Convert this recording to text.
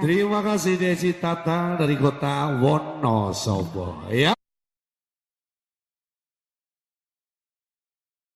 Terima kasih Desi Tata dari kota Wonosobo. Ya.